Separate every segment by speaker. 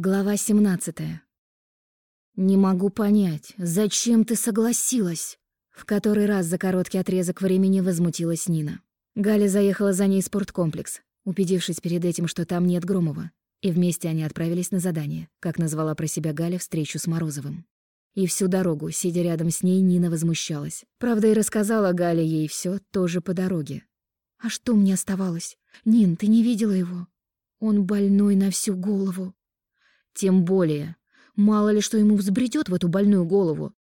Speaker 1: Глава 17. «Не могу понять, зачем ты согласилась?» В который раз за короткий отрезок времени возмутилась Нина. Галя заехала за ней в спорткомплекс, убедившись перед этим, что там нет Громова, и вместе они отправились на задание, как назвала про себя Галя встречу с Морозовым. И всю дорогу, сидя рядом с ней, Нина возмущалась. Правда, и рассказала Галя ей все тоже по дороге. «А что мне оставалось? Нин, ты не видела его? Он больной на всю голову. Тем более, мало ли что ему взбредет в эту больную голову.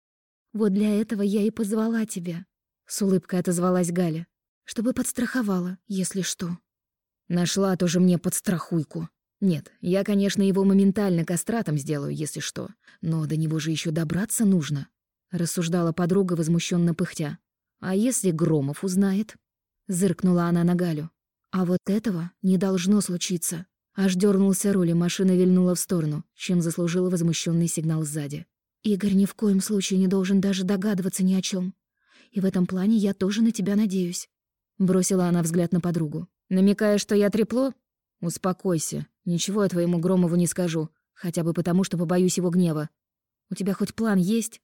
Speaker 1: Вот для этого я и позвала тебя, — с улыбкой отозвалась Галя, — чтобы подстраховала, если что. Нашла тоже мне подстрахуйку. Нет, я, конечно, его моментально кастратом сделаю, если что, но до него же еще добраться нужно, — рассуждала подруга, возмущенно пыхтя. А если Громов узнает? Зыркнула она на Галю. А вот этого не должно случиться. Аж дернулся руль, и машина вильнула в сторону, чем заслужила возмущенный сигнал сзади. «Игорь ни в коем случае не должен даже догадываться ни о чем. И в этом плане я тоже на тебя надеюсь». Бросила она взгляд на подругу. «Намекая, что я трепло? Успокойся. Ничего я твоему Громову не скажу. Хотя бы потому, что побоюсь его гнева. У тебя хоть план есть?»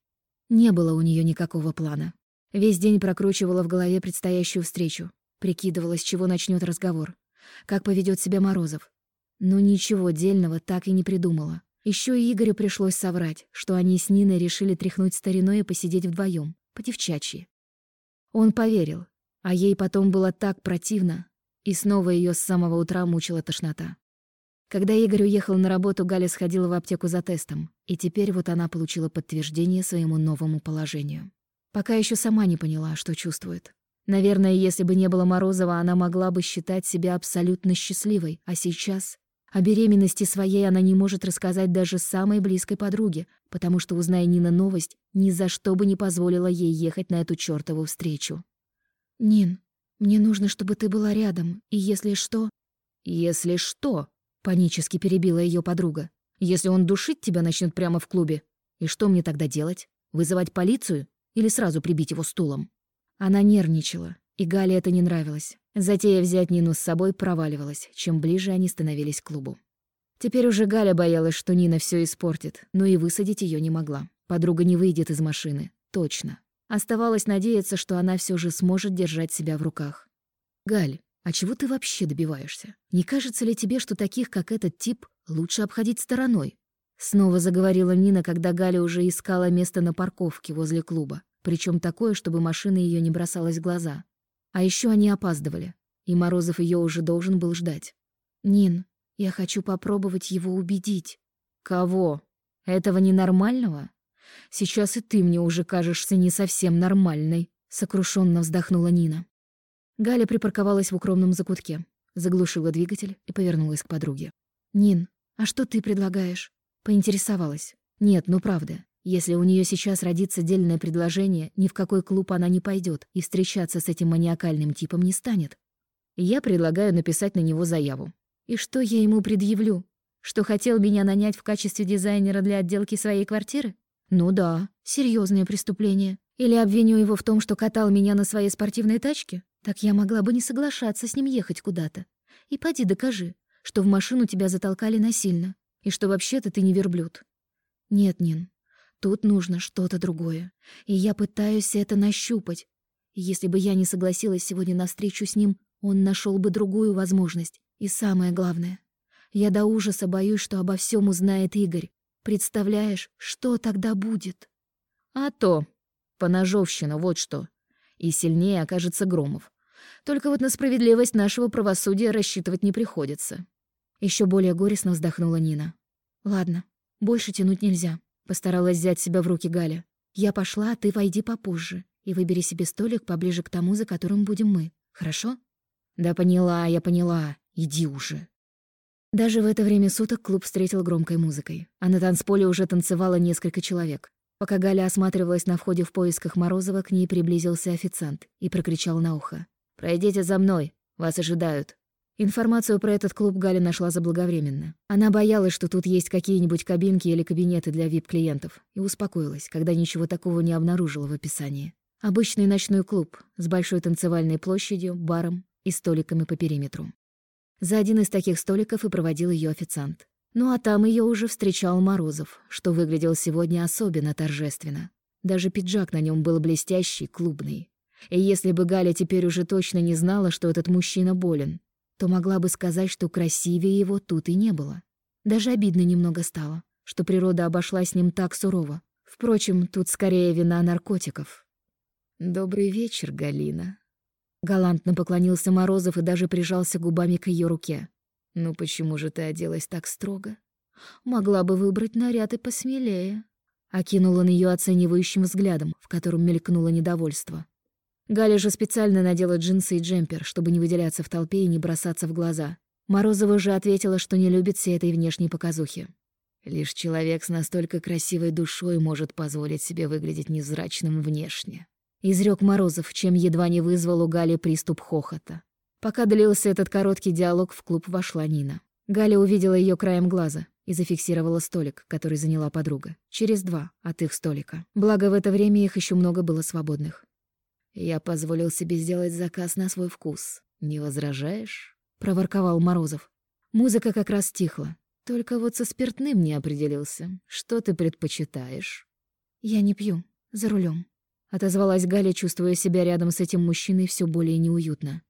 Speaker 1: Не было у нее никакого плана. Весь день прокручивала в голове предстоящую встречу. Прикидывала, с чего начнет разговор. Как поведет себя Морозов. Но ничего дельного так и не придумала. Еще и Игорю пришлось соврать, что они с Ниной решили тряхнуть стариной и посидеть вдвоем, по-девчачьи. Он поверил, а ей потом было так противно, и снова ее с самого утра мучила тошнота. Когда Игорь уехал на работу, Галя сходила в аптеку за тестом, и теперь вот она получила подтверждение своему новому положению. Пока еще сама не поняла, что чувствует. Наверное, если бы не было Морозова, она могла бы считать себя абсолютно счастливой, а сейчас о беременности своей она не может рассказать даже самой близкой подруге, потому что, узная Нина новость, ни за что бы не позволила ей ехать на эту чёртову встречу. «Нин, мне нужно, чтобы ты была рядом, и если что...» «Если что?» — панически перебила её подруга. «Если он душить тебя начнет прямо в клубе, и что мне тогда делать? Вызывать полицию или сразу прибить его стулом?» Она нервничала, и Гале это не нравилось. Затея взять Нину с собой проваливалась, чем ближе они становились к клубу. Теперь уже Галя боялась, что Нина все испортит, но и высадить ее не могла. Подруга не выйдет из машины. Точно. Оставалось надеяться, что она все же сможет держать себя в руках. «Галь, а чего ты вообще добиваешься? Не кажется ли тебе, что таких, как этот тип, лучше обходить стороной?» Снова заговорила Нина, когда Галя уже искала место на парковке возле клуба. Причем такое, чтобы машина ее не бросалась в глаза. А еще они опаздывали, и Морозов ее уже должен был ждать. «Нин, я хочу попробовать его убедить». «Кого? Этого ненормального? Сейчас и ты мне уже кажешься не совсем нормальной», — сокрушенно вздохнула Нина. Галя припарковалась в укромном закутке, заглушила двигатель и повернулась к подруге. «Нин, а что ты предлагаешь?» Поинтересовалась. «Нет, ну правда, если у нее сейчас родится дельное предложение, ни в какой клуб она не пойдет и встречаться с этим маниакальным типом не станет. Я предлагаю написать на него заяву. И что я ему предъявлю? Что хотел меня нанять в качестве дизайнера для отделки своей квартиры? Ну да, серьезное преступление. Или обвиню его в том, что катал меня на своей спортивной тачке? Так я могла бы не соглашаться с ним ехать куда-то. И поди докажи, что в машину тебя затолкали насильно, и что вообще-то ты не верблюд. Нет, Нин, Тут нужно что-то другое, и я пытаюсь это нащупать. Если бы я не согласилась сегодня на встречу с ним, он нашел бы другую возможность. И самое главное, я до ужаса боюсь, что обо всем узнает Игорь. Представляешь, что тогда будет? А то, поножовщина, вот что. И сильнее окажется Громов. Только вот на справедливость нашего правосудия рассчитывать не приходится. Еще более горестно вздохнула Нина. Ладно, больше тянуть нельзя. Постаралась взять себя в руки Галя. «Я пошла, а ты войди попозже и выбери себе столик поближе к тому, за которым будем мы. Хорошо?» «Да поняла, я поняла. Иди уже». Даже в это время суток клуб встретил громкой музыкой, а на танцполе уже танцевало несколько человек. Пока Галя осматривалась на входе в поисках Морозова, к ней приблизился официант и прокричал на ухо. «Пройдите за мной, вас ожидают». Информацию про этот клуб Галя нашла заблаговременно. Она боялась, что тут есть какие-нибудь кабинки или кабинеты для вип-клиентов, и успокоилась, когда ничего такого не обнаружила в описании. Обычный ночной клуб с большой танцевальной площадью, баром и столиками по периметру. За один из таких столиков и проводил ее официант. Ну а там ее уже встречал Морозов, что выглядел сегодня особенно торжественно. Даже пиджак на нем был блестящий, клубный. И если бы Галя теперь уже точно не знала, что этот мужчина болен, то могла бы сказать, что красивее его тут и не было. Даже обидно немного стало, что природа обошла с ним так сурово. Впрочем, тут скорее вина наркотиков. «Добрый вечер, Галина». Галантно поклонился Морозов и даже прижался губами к ее руке. «Ну почему же ты оделась так строго? Могла бы выбрать наряд и посмелее». Окинул он ее оценивающим взглядом, в котором мелькнуло недовольство. Галя же специально надела джинсы и джемпер, чтобы не выделяться в толпе и не бросаться в глаза. Морозова же ответила, что не любит всей этой внешней показухи. Лишь человек с настолько красивой душой может позволить себе выглядеть незрачным внешне. Изрёк Морозов, чем едва не вызвал у Гали приступ хохота. Пока длился этот короткий диалог, в клуб вошла Нина. Галя увидела ее краем глаза и зафиксировала столик, который заняла подруга. Через два от их столика. Благо, в это время их еще много было свободных. «Я позволил себе сделать заказ на свой вкус. Не возражаешь?» — проворковал Морозов. Музыка как раз стихла. Только вот со спиртным не определился. Что ты предпочитаешь? «Я не пью. За рулем. отозвалась Галя, чувствуя себя рядом с этим мужчиной все более неуютно.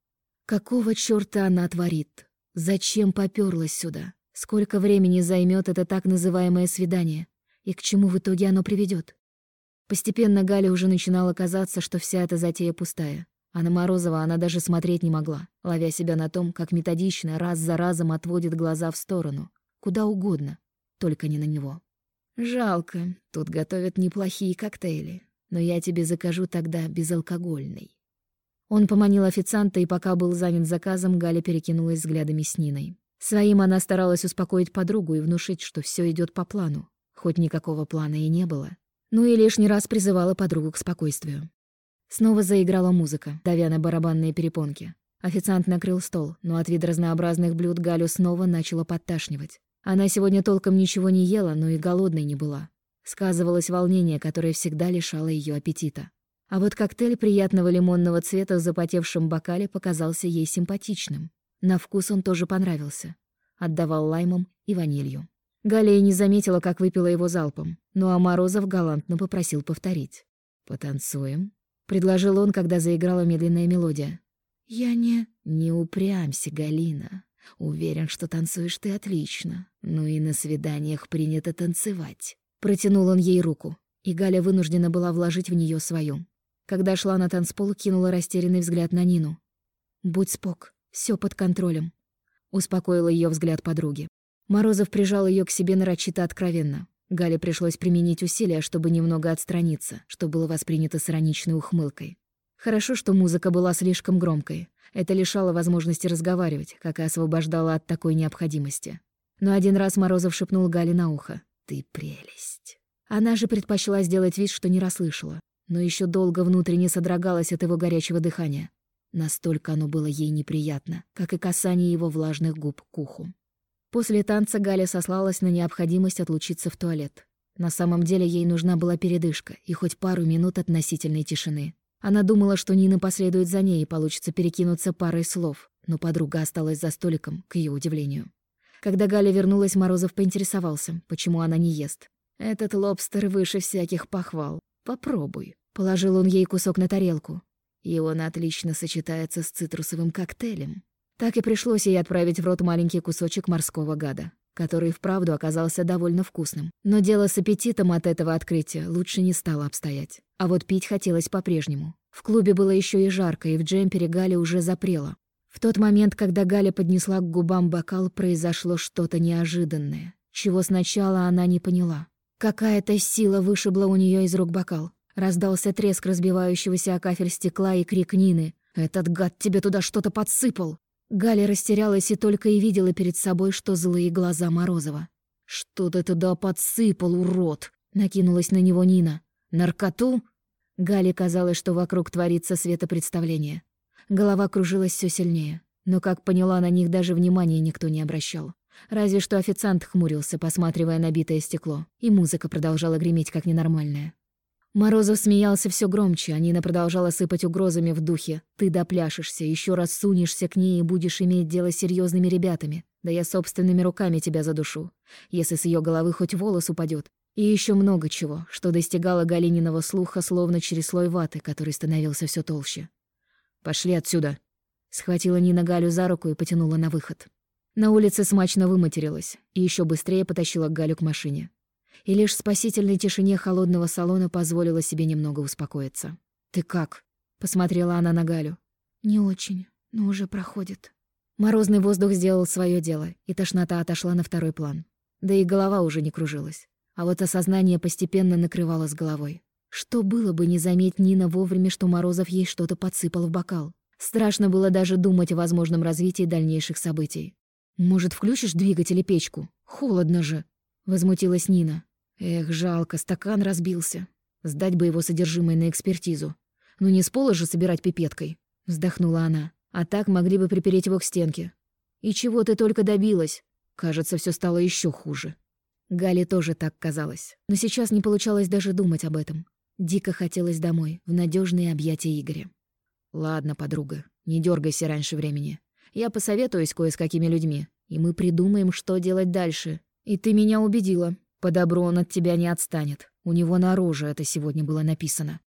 Speaker 1: Какого чёрта она творит? Зачем попёрлась сюда? Сколько времени займёт это так называемое свидание? И к чему в итоге оно приведёт? Постепенно Галя уже начинала казаться, что вся эта затея пустая. А на Морозова она даже смотреть не могла, ловя себя на том, как методично раз за разом отводит глаза в сторону. Куда угодно, только не на него. «Жалко, тут готовят неплохие коктейли, но я тебе закажу тогда безалкогольный». Он поманил официанта, и пока был занят заказом, Галя перекинулась взглядами с Ниной. Своим она старалась успокоить подругу и внушить, что все идет по плану, хоть никакого плана и не было. Ну и лишний раз призывала подругу к спокойствию. Снова заиграла музыка, давя на барабанные перепонки. Официант накрыл стол, но от вида разнообразных блюд Галю снова начала подташнивать. Она сегодня толком ничего не ела, но и голодной не была. Сказывалось волнение, которое всегда лишало ее аппетита. А вот коктейль приятного лимонного цвета в запотевшем бокале показался ей симпатичным. На вкус он тоже понравился. Отдавал лаймом и ванилью. Галия не заметила, как выпила его залпом, ну а Морозов галантно попросил повторить. «Потанцуем?» — предложил он, когда заиграла медленная мелодия. «Я не...» «Не упрямься, Галина. Уверен, что танцуешь ты отлично. Ну и на свиданиях принято танцевать». Протянул он ей руку, и Галя вынуждена была вложить в нее свою. Когда шла на танцпол, кинула растерянный взгляд на Нину. «Будь спок, все под контролем», — успокоила ее взгляд подруги. Морозов прижал ее к себе нарочито откровенно. Гале пришлось применить усилия, чтобы немного отстраниться, что было воспринято с ироничной ухмылкой. Хорошо, что музыка была слишком громкой. Это лишало возможности разговаривать, как и освобождало от такой необходимости. Но один раз Морозов шепнул Гале на ухо. «Ты прелесть». Она же предпочла сделать вид, что не расслышала но еще долго внутренне содрогалась от его горячего дыхания. Настолько оно было ей неприятно, как и касание его влажных губ к уху. После танца Галя сослалась на необходимость отлучиться в туалет. На самом деле ей нужна была передышка и хоть пару минут относительной тишины. Она думала, что Нина последует за ней и получится перекинуться парой слов, но подруга осталась за столиком, к ее удивлению. Когда Галя вернулась, Морозов поинтересовался, почему она не ест. «Этот лобстер выше всяких похвал. Попробуй». Положил он ей кусок на тарелку. И он отлично сочетается с цитрусовым коктейлем. Так и пришлось ей отправить в рот маленький кусочек морского гада, который вправду оказался довольно вкусным. Но дело с аппетитом от этого открытия лучше не стало обстоять. А вот пить хотелось по-прежнему. В клубе было еще и жарко, и в джемпере Галя уже запрела. В тот момент, когда Галя поднесла к губам бокал, произошло что-то неожиданное, чего сначала она не поняла. Какая-то сила вышибла у нее из рук бокал. Раздался треск разбивающегося о кафель стекла и крик Нины. «Этот гад тебе туда что-то подсыпал!» Галя растерялась и только и видела перед собой, что злые глаза Морозова. «Что ты туда подсыпал, урод?» — накинулась на него Нина. «Наркоту?» Гале казалось, что вокруг творится светопредставление. Голова кружилась все сильнее, но, как поняла, на них даже внимания никто не обращал. Разве что официант хмурился, посматривая на битое стекло, и музыка продолжала греметь как ненормальная. Морозов смеялся все громче, а Нина продолжала сыпать угрозами в духе. «Ты допляшешься, еще раз сунешься к ней и будешь иметь дело с серьезными ребятами. Да я собственными руками тебя задушу, если с ее головы хоть волос упадет. И еще много чего, что достигало Галининого слуха словно через слой ваты, который становился все толще. «Пошли отсюда!» Схватила Нина Галю за руку и потянула на выход. На улице смачно выматерилась и еще быстрее потащила Галю к машине. И лишь в спасительной тишине холодного салона позволила себе немного успокоиться. «Ты как?» — посмотрела она на Галю. «Не очень, но уже проходит». Морозный воздух сделал свое дело, и тошнота отошла на второй план. Да и голова уже не кружилась. А вот осознание постепенно накрывало с головой. Что было бы, не заметь Нина вовремя, что Морозов ей что-то подсыпал в бокал. Страшно было даже думать о возможном развитии дальнейших событий. «Может, включишь двигатель и печку? Холодно же!» — возмутилась Нина. «Эх, жалко, стакан разбился. Сдать бы его содержимое на экспертизу. Ну не с пола же собирать пипеткой!» — вздохнула она. «А так могли бы припереть его к стенке. И чего ты только добилась? Кажется, все стало еще хуже». Гале тоже так казалось. Но сейчас не получалось даже думать об этом. Дико хотелось домой, в надежные объятия Игоря. «Ладно, подруга, не дергайся раньше времени. Я посоветуюсь кое с какими людьми, и мы придумаем, что делать дальше. И ты меня убедила. По добру он от тебя не отстанет. У него на оружие это сегодня было написано».